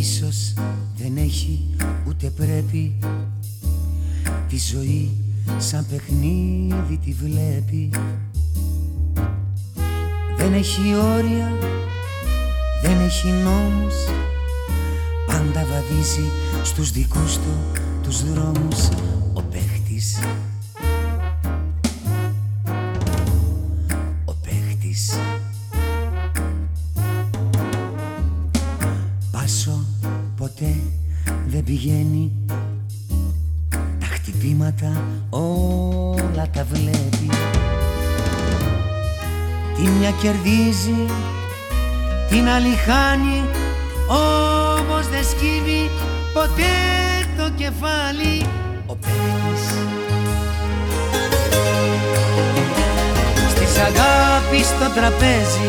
Ίσως δεν έχει ούτε πρέπει. Τη ζωή σαν παιχνίδι τη βλέπει. Δεν έχει όρια, δεν έχει νόμους. Πάντα βαδίζει στους δικούς του τους δρόμους. Ο παίχτης Πάσο ποτέ δεν πηγαίνει. Τα χτυπήματα όλα τα βλέπει. Τη μια κερδίζει, την άλλη χάνει. Όμως δεν σκύβει ποτέ το κεφάλι. Ο παίχτης Στις αγάπης στο τραπέζι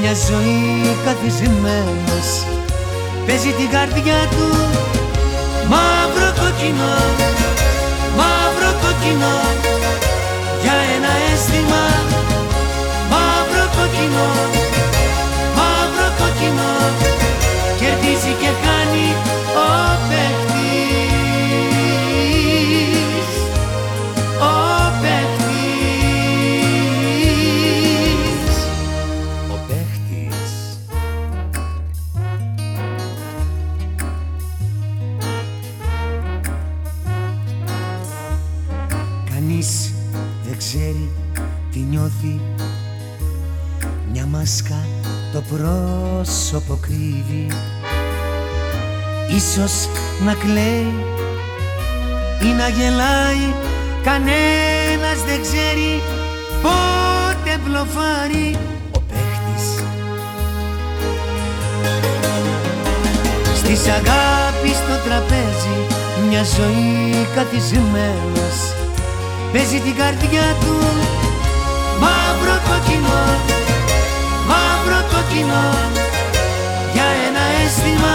μια ζωή καθισμένος Παίζει την καρδιά του μαύρο κοκκινό Κανείς δεν ξέρει τι νιώθει. Μια μάσκα το πρόσωπο κρύβει. Ίσως να κλαίει ή να γελάει. Κανένας δεν ξέρει πότε μπλοφάρει Ο παίχτης. Στις αγάπης στο τραπέζι μια ζωή καθισμένος Παίζει την καρδιά του. Μαύρο κοκκινό Μαύρο κοκκινό για ένα αίσθημα